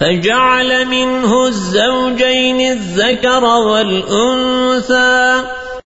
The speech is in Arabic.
فجعل منه الزوجين الذكر والأنثى